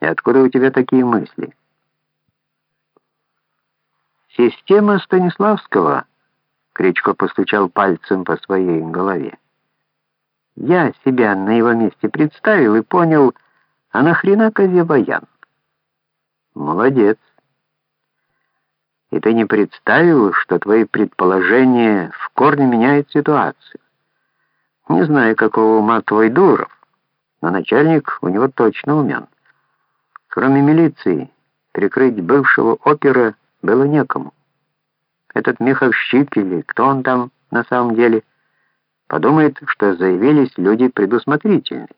И откуда у тебя такие мысли? Система Станиславского, Кричко постучал пальцем по своей голове. Я себя на его месте представил и понял, а нахрена козе баян? Молодец. И ты не представил, что твои предположения в корне меняют ситуацию. Не знаю, какого ума твой Дуров, но начальник у него точно умен. Кроме милиции, прикрыть бывшего опера было некому. Этот Миховщик или кто он там на самом деле, подумает, что заявились люди предусмотрительные.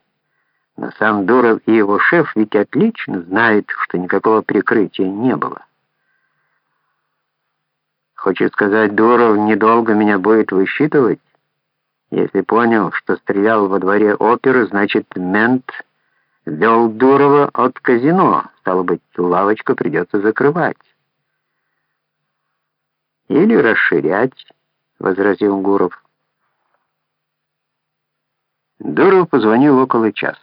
Но сам Дуров и его шеф ведь отлично знают, что никакого прикрытия не было. Хочет сказать, Дуров недолго меня будет высчитывать? Если понял, что стрелял во дворе оперы, значит, мент вел Дурова от казино. Стало быть, лавочку придется закрывать. Или расширять, возразил Гуров. Дуров позвонил около часа.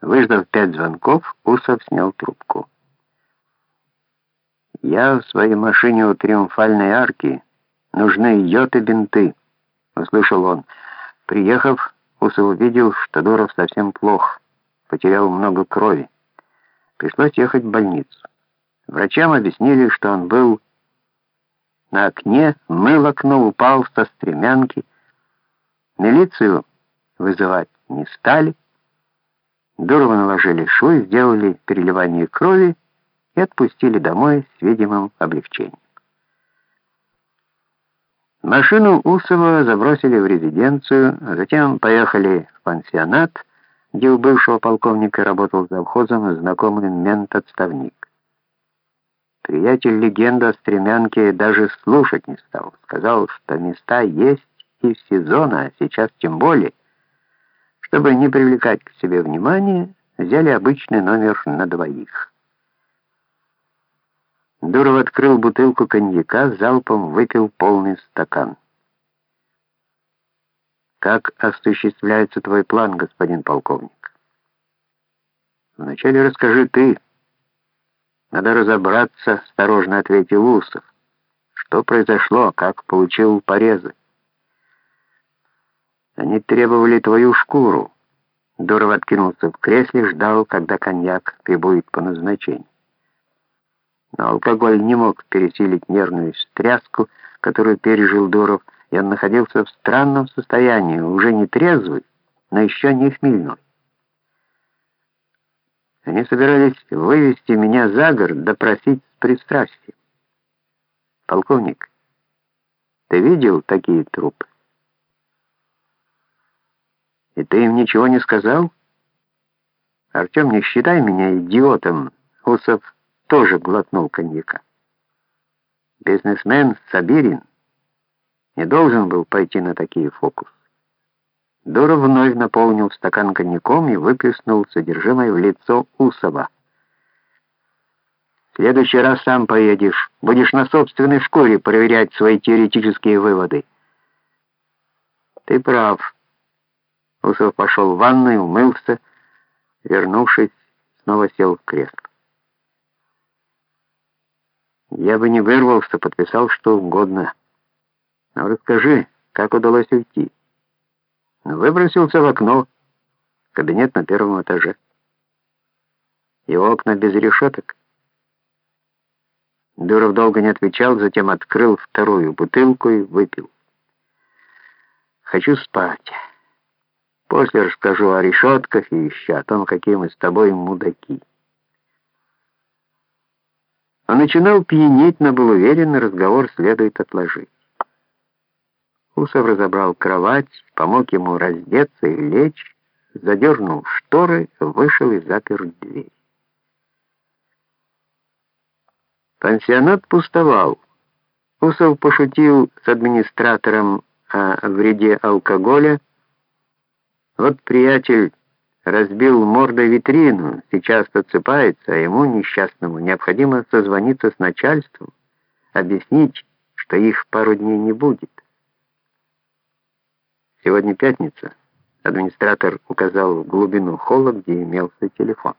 Выждав пять звонков, Усов снял трубку. «Я в своей машине у Триумфальной арки. Нужны йод и бинты», — услышал он. Приехав, Усов увидел, что Дуров совсем плох, потерял много крови. Пришлось ехать в больницу. Врачам объяснили, что он был на окне, мыл окно, упал со стремянки. Милицию вызывать не стали. Дурова наложили швы, сделали переливание крови и отпустили домой с видимым облегчением. Машину Усова забросили в резиденцию, а затем поехали в пансионат, где у бывшего полковника работал завхозом знакомый мент-отставник. Приятель легенду о стремянке даже слушать не стал. Сказал, что места есть и в сезон, а сейчас тем более. Чтобы не привлекать к себе внимания, взяли обычный номер на двоих. Дуров открыл бутылку коньяка, залпом выпил полный стакан. «Как осуществляется твой план, господин полковник?» «Вначале расскажи ты». «Надо разобраться», — осторожно ответил Усов. «Что произошло, как получил порезы?» Они требовали твою шкуру. Дуров откинулся в кресле, ждал, когда коньяк прибудет по назначению. Но алкоголь не мог пересилить нервную стряску, которую пережил Дуров, и он находился в странном состоянии, уже не трезвый, но еще не хмельной. Они собирались вывести меня за город, допросить с пристрастием. Полковник, ты видел такие трупы? И ты им ничего не сказал? Артем, не считай меня идиотом. Усов тоже глотнул коньяка. Бизнесмен Сабирин не должен был пойти на такие фокусы. Дуров вновь наполнил стакан коньяком и выплеснул содержимое в лицо Усова. В следующий раз сам поедешь. Будешь на собственной шкуре проверять свои теоретические выводы. Ты прав. Усов пошел в ванную, умылся, вернувшись, снова сел в кресло. Я бы не вырвался, подписал что угодно. Но расскажи, как удалось уйти? Выбросился в окно, кабинет на первом этаже. И окна без решеток. Дуров долго не отвечал, затем открыл вторую бутылку и выпил. «Хочу спать». После расскажу о решетках и еще о том, какие мы с тобой мудаки. Он начинал пьянеть, но был уверен, разговор следует отложить. Усов разобрал кровать, помог ему раздеться и лечь, задернул шторы, вышел и запер дверь. Пансионат пустовал. Усов пошутил с администратором о вреде алкоголя, вот приятель разбил мордой витрину, сейчас подсыпается, а ему, несчастному, необходимо созвониться с начальством, объяснить, что их пару дней не будет. Сегодня пятница. Администратор указал в глубину холла, где имелся телефон.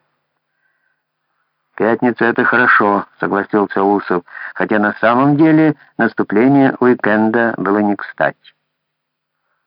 «Пятница — это хорошо», — согласился Усов, хотя на самом деле наступление уикенда было не кстати.